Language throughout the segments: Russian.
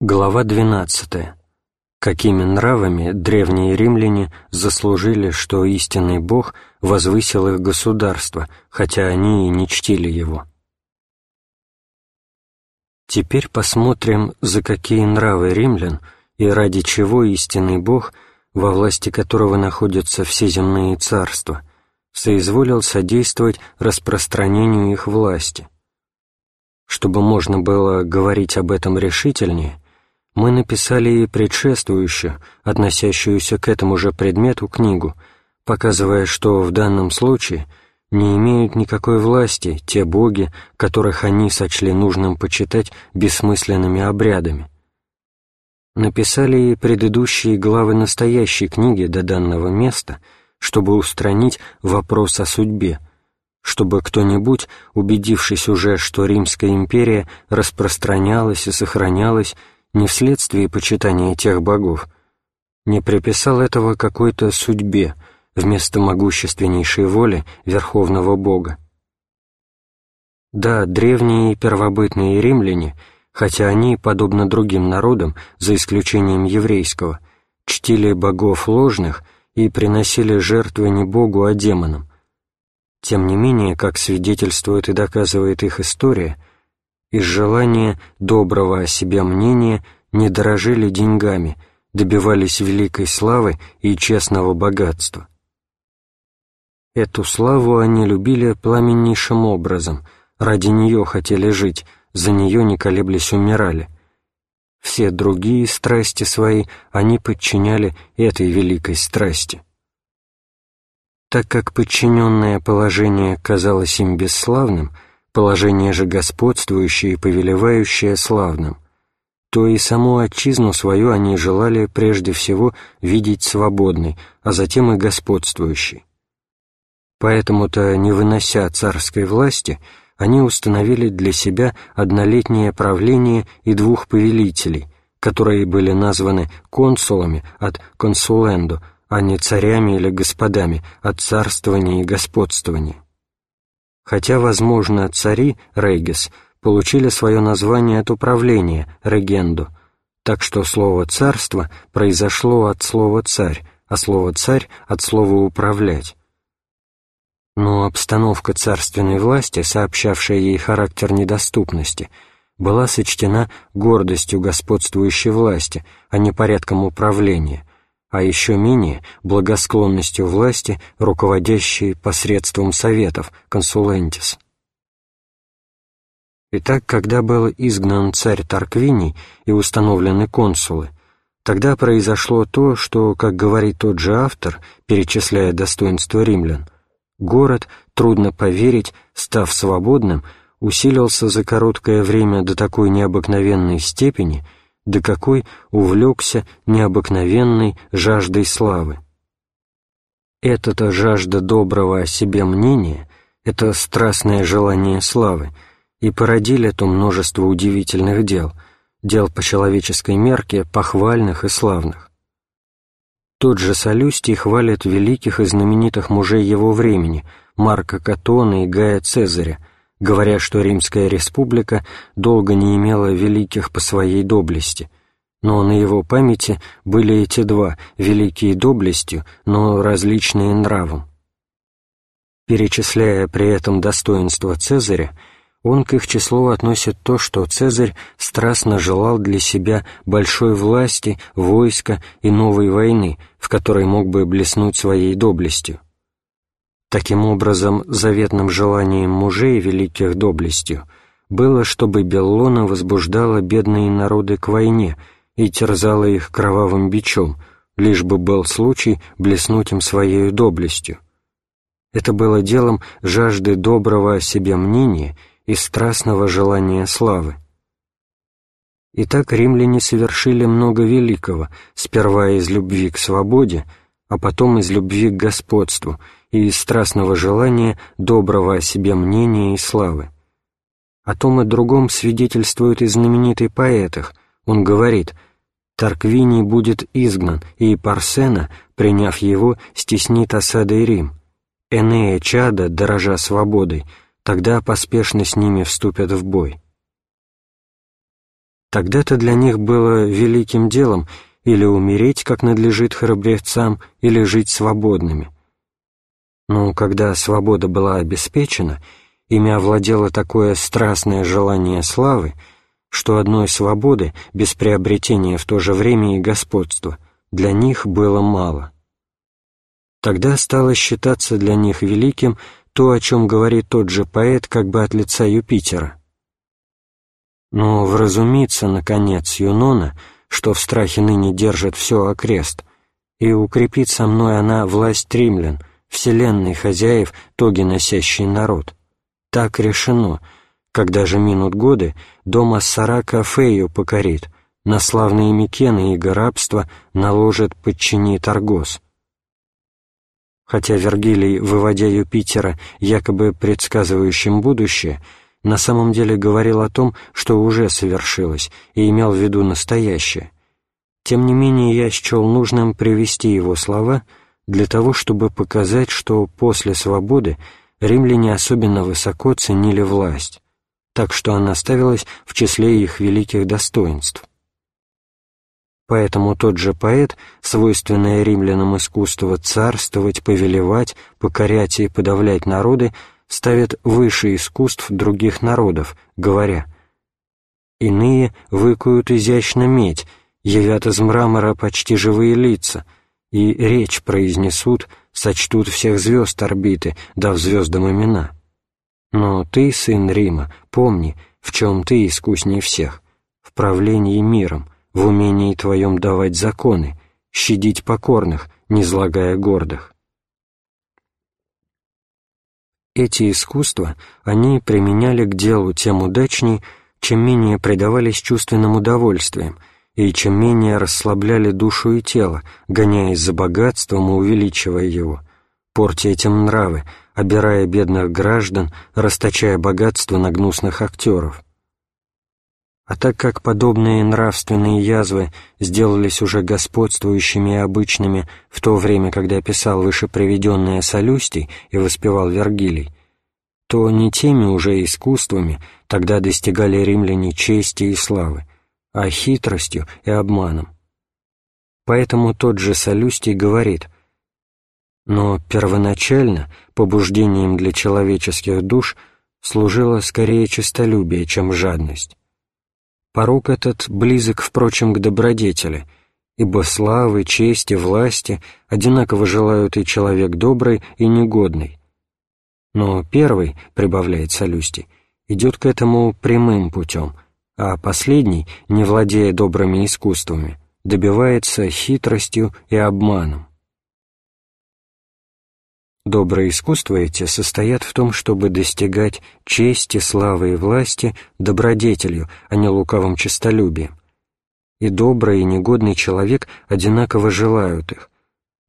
Глава 12. Какими нравами древние римляне заслужили, что истинный Бог возвысил их государство, хотя они и не чтили его. Теперь посмотрим, за какие нравы римлян и ради чего истинный Бог, во власти которого находятся все земные царства, соизволил содействовать распространению их власти. Чтобы можно было говорить об этом решительнее – мы написали и предшествующую, относящуюся к этому же предмету, книгу, показывая, что в данном случае не имеют никакой власти те боги, которых они сочли нужным почитать бессмысленными обрядами. Написали и предыдущие главы настоящей книги до данного места, чтобы устранить вопрос о судьбе, чтобы кто-нибудь, убедившись уже, что Римская империя распространялась и сохранялась не вследствие почитания тех богов, не приписал этого какой-то судьбе вместо могущественнейшей воли Верховного Бога. Да, древние и первобытные римляне, хотя они, подобно другим народам, за исключением еврейского, чтили богов ложных и приносили жертвы не Богу, а демонам, тем не менее, как свидетельствует и доказывает их история, из желания доброго о себе мнения не дорожили деньгами, добивались великой славы и честного богатства. Эту славу они любили пламеннейшим образом, ради нее хотели жить, за нее не колеблясь умирали. Все другие страсти свои они подчиняли этой великой страсти. Так как подчиненное положение казалось им бесславным, положение же господствующее и повелевающее славным, то и саму отчизну свою они желали прежде всего видеть свободной, а затем и господствующей. Поэтому-то, не вынося царской власти, они установили для себя однолетнее правление и двух повелителей, которые были названы консулами от консулендо, а не царями или господами от царствования и господствования хотя, возможно, цари, регис, получили свое название от управления, регенду, так что слово «царство» произошло от слова «царь», а слово «царь» от слова «управлять». Но обстановка царственной власти, сообщавшая ей характер недоступности, была сочтена гордостью господствующей власти, а не порядком управления, а еще менее благосклонностью власти, руководящей посредством советов, консулентис. Итак, когда был изгнан царь Тарквиний и установлены консулы, тогда произошло то, что, как говорит тот же автор, перечисляя достоинства римлян, город, трудно поверить, став свободным, усилился за короткое время до такой необыкновенной степени – до какой увлекся необыкновенной жаждой славы. Эта-то жажда доброго о себе мнения, это страстное желание славы, и породили то множество удивительных дел, дел по человеческой мерке, похвальных и славных. Тот же Солюстий хвалит великих и знаменитых мужей его времени, Марка Катона и Гая Цезаря, говоря, что Римская республика долго не имела великих по своей доблести, но на его памяти были эти два, великие доблестью, но различные нравом. Перечисляя при этом достоинства Цезаря, он к их числу относит то, что Цезарь страстно желал для себя большой власти, войска и новой войны, в которой мог бы блеснуть своей доблестью. Таким образом, заветным желанием мужей великих доблестью было, чтобы Беллона возбуждала бедные народы к войне и терзала их кровавым бичом, лишь бы был случай блеснуть им своей доблестью. Это было делом жажды доброго о себе мнения и страстного желания славы. Итак, римляне совершили много великого, сперва из любви к свободе, а потом из любви к господству — и из страстного желания доброго о себе мнения и славы. О том и другом свидетельствует и знаменитый поэтах. Он говорит «Тарквиний будет изгнан, и Парсена, приняв его, стеснит осадой Рим. Энея чада, дорожа свободой, тогда поспешно с ними вступят в бой». Тогда-то для них было великим делом или умереть, как надлежит храбрецам, или жить свободными. Но когда свобода была обеспечена, ими овладело такое страстное желание славы, что одной свободы, без приобретения в то же время и господства, для них было мало. Тогда стало считаться для них великим то, о чем говорит тот же поэт как бы от лица Юпитера. Но вразумится, наконец, Юнона, что в страхе ныне держит все окрест, и укрепит со мной она власть римлян, вселенной хозяев, тоги носящий народ. Так решено, когда же минут годы, дом Ассарака Фею покорит, на славные Микены и рабства наложит подчинит Аргос. Хотя Вергилий, выводя Юпитера, якобы предсказывающим будущее, на самом деле говорил о том, что уже совершилось, и имел в виду настоящее. Тем не менее, я счел нужным привести его слова для того, чтобы показать, что после свободы римляне особенно высоко ценили власть, так что она ставилась в числе их великих достоинств. Поэтому тот же поэт, свойственное римлянам искусство царствовать, повелевать, покорять и подавлять народы, ставит выше искусств других народов, говоря «Иные выкуют изящно медь, явят из мрамора почти живые лица, и речь произнесут, сочтут всех звезд орбиты, дав звездам имена. Но ты, сын Рима, помни, в чем ты искусней всех, в правлении миром, в умении твоем давать законы, щадить покорных, не злагая гордых. Эти искусства они применяли к делу тем удачней, чем менее предавались чувственным удовольствиям и чем менее расслабляли душу и тело, гоняясь за богатством и увеличивая его, портя этим нравы, обирая бедных граждан, расточая богатство на гнусных актеров. А так как подобные нравственные язвы сделались уже господствующими и обычными в то время, когда писал выше приведенное Солюстий и воспевал Вергилий, то не теми уже искусствами тогда достигали римляне чести и славы, а хитростью и обманом. Поэтому тот же Солюстий говорит, «Но первоначально побуждением для человеческих душ служило скорее честолюбие, чем жадность» Порог этот близок, впрочем, к добродетели, ибо славы, чести, власти одинаково желают и человек добрый, и негодный. Но первый, прибавляет Солюстий, идет к этому прямым путем, а последний, не владея добрыми искусствами, добивается хитростью и обманом. Добрые искусства эти состоят в том, чтобы достигать чести, славы и власти добродетелью, а не лукавым честолюбием. И добрый, и негодный человек одинаково желают их.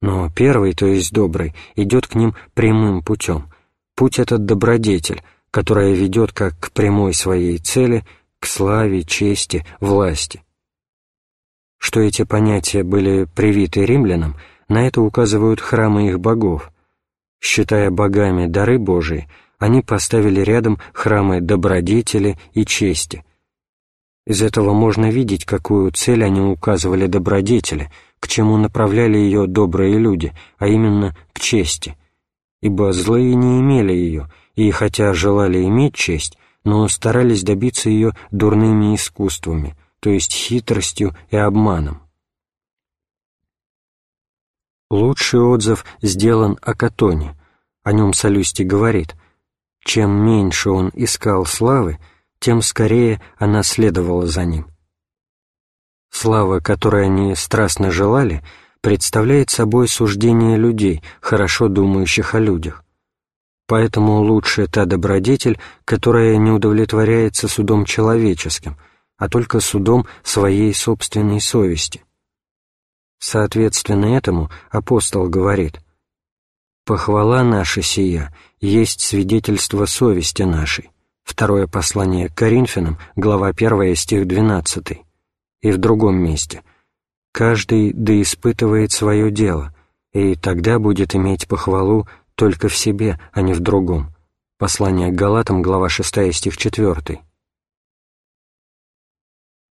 Но первый, то есть добрый, идет к ним прямым путем. Путь этот добродетель, которая ведет как к прямой своей цели, к славе, чести, власти. Что эти понятия были привиты римлянам, на это указывают храмы их богов – Считая богами дары Божии, они поставили рядом храмы добродетели и чести. Из этого можно видеть, какую цель они указывали добродетели, к чему направляли ее добрые люди, а именно к чести. Ибо злые не имели ее, и хотя желали иметь честь, но старались добиться ее дурными искусствами, то есть хитростью и обманом. Лучший отзыв сделан о Катоне. О нем Солюсти говорит, «Чем меньше он искал славы, тем скорее она следовала за ним». Слава, которой они страстно желали, представляет собой суждение людей, хорошо думающих о людях. Поэтому лучше та добродетель, которая не удовлетворяется судом человеческим, а только судом своей собственной совести. Соответственно этому апостол говорит «Похвала наша сия есть свидетельство совести нашей». Второе послание к Коринфянам, глава 1, стих 12. И в другом месте «Каждый да испытывает свое дело, и тогда будет иметь похвалу только в себе, а не в другом». Послание к Галатам, глава 6, стих 4.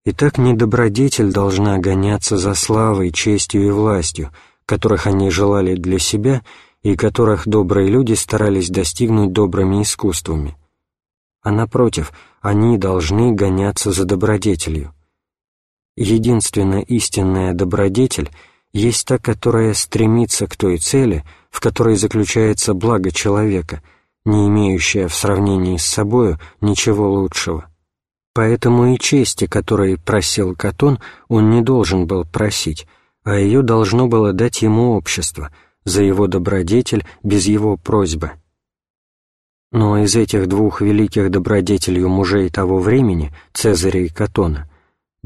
Итак, не добродетель должна гоняться за славой, честью и властью, которых они желали для себя и которых добрые люди старались достигнуть добрыми искусствами. А напротив, они должны гоняться за добродетелью. Единственная истинная добродетель есть та, которая стремится к той цели, в которой заключается благо человека, не имеющая в сравнении с собою ничего лучшего. Поэтому и чести, которой просил Катон, он не должен был просить, а ее должно было дать ему общество, за его добродетель, без его просьбы. Но из этих двух великих добродетелью мужей того времени, Цезаря и Катона,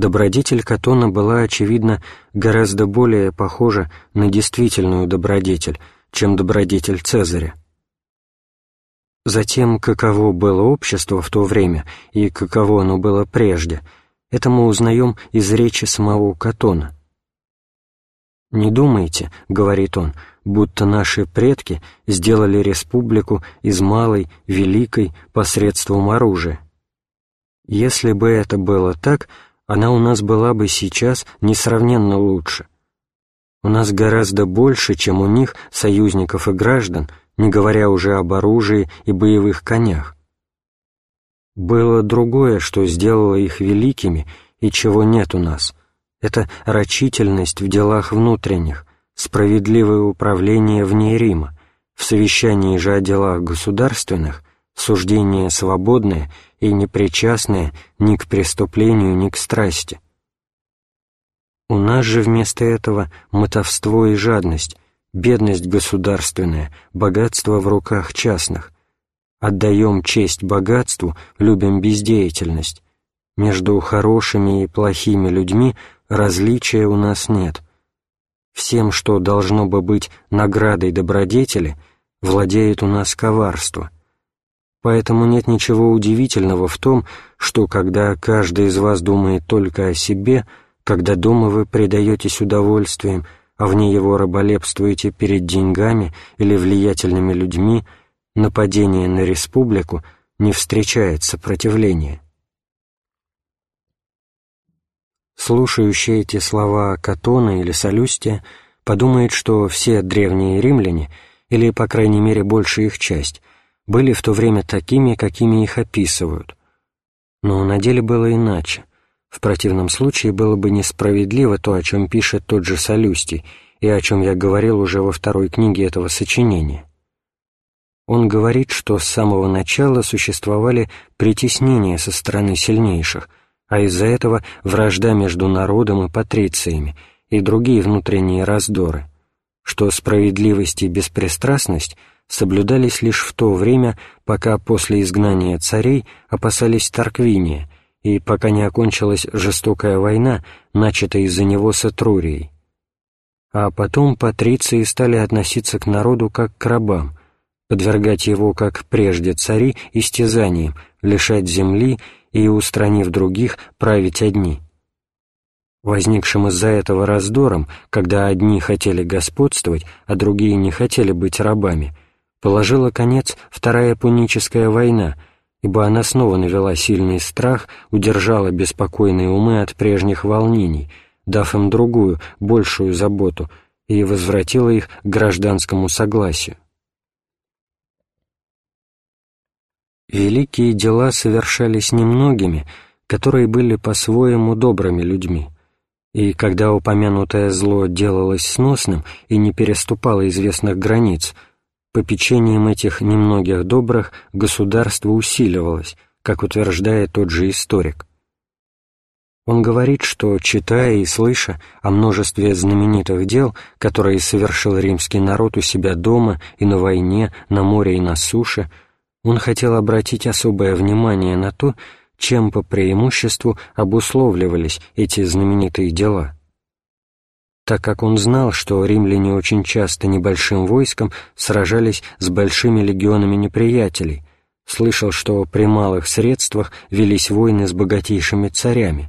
добродетель Катона была, очевидно, гораздо более похожа на действительную добродетель, чем добродетель Цезаря. Затем, каково было общество в то время и каково оно было прежде, это мы узнаем из речи самого Катона. «Не думайте, — говорит он, — будто наши предки сделали республику из малой, великой посредством оружия. Если бы это было так, она у нас была бы сейчас несравненно лучше. У нас гораздо больше, чем у них, союзников и граждан, не говоря уже об оружии и боевых конях. Было другое, что сделало их великими и чего нет у нас. Это рачительность в делах внутренних, справедливое управление вне Рима, в совещании же о делах государственных, суждение свободное и непричастное ни к преступлению, ни к страсти. У нас же вместо этого мотовство и жадность, бедность государственная, богатство в руках частных. Отдаем честь богатству, любим бездеятельность. Между хорошими и плохими людьми различия у нас нет. Всем, что должно бы быть наградой добродетели, владеет у нас коварство. Поэтому нет ничего удивительного в том, что когда каждый из вас думает только о себе, когда дома вы предаетесь удовольствиям, а вне его раболепствуете перед деньгами или влиятельными людьми, нападение на республику не встречает сопротивления. Слушающий эти слова Катона или Солюстия подумает, что все древние римляне, или, по крайней мере, большая их часть, были в то время такими, какими их описывают. Но на деле было иначе. В противном случае было бы несправедливо то, о чем пишет тот же Солюстий, и о чем я говорил уже во второй книге этого сочинения. Он говорит, что с самого начала существовали притеснения со стороны сильнейших, а из-за этого вражда между народом и патрициями и другие внутренние раздоры, что справедливость и беспристрастность соблюдались лишь в то время, пока после изгнания царей опасались Тарквиния, и пока не окончилась жестокая война, начатая из-за него с Этрурией. А потом патриции стали относиться к народу как к рабам, подвергать его, как прежде цари, истязаниям, лишать земли и, устранив других, править одни. Возникшим из-за этого раздором, когда одни хотели господствовать, а другие не хотели быть рабами, положила конец Вторая Пуническая война — ибо она снова навела сильный страх, удержала беспокойные умы от прежних волнений, дав им другую, большую заботу, и возвратила их к гражданскому согласию. Великие дела совершались немногими, которые были по-своему добрыми людьми, и когда упомянутое зло делалось сносным и не переступало известных границ – попечением этих немногих добрых государство усиливалось, как утверждает тот же историк. Он говорит, что, читая и слыша о множестве знаменитых дел, которые совершил римский народ у себя дома и на войне, на море и на суше, он хотел обратить особое внимание на то, чем по преимуществу обусловливались эти знаменитые дела так как он знал, что римляне очень часто небольшим войском сражались с большими легионами неприятелей, слышал, что при малых средствах велись войны с богатейшими царями,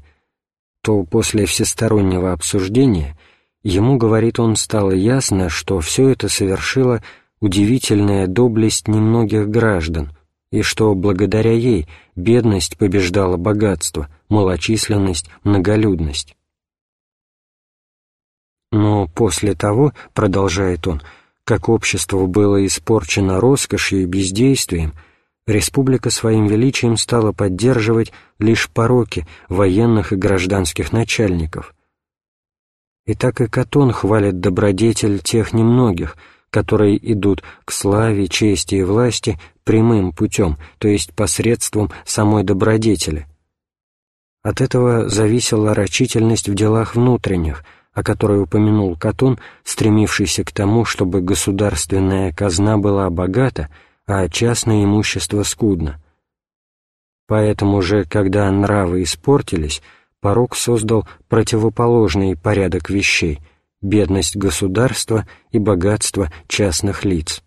то после всестороннего обсуждения ему, говорит он, стало ясно, что все это совершила удивительная доблесть немногих граждан, и что благодаря ей бедность побеждала богатство, малочисленность, многолюдность. Но после того, продолжает он, как общество было испорчено роскошью и бездействием, республика своим величием стала поддерживать лишь пороки военных и гражданских начальников. И так и Катон хвалит добродетель тех немногих, которые идут к славе, чести и власти прямым путем, то есть посредством самой добродетели. От этого зависела рачительность в делах внутренних – о которой упомянул Катон, стремившийся к тому, чтобы государственная казна была богата, а частное имущество скудно. Поэтому же, когда нравы испортились, порог создал противоположный порядок вещей — бедность государства и богатство частных лиц.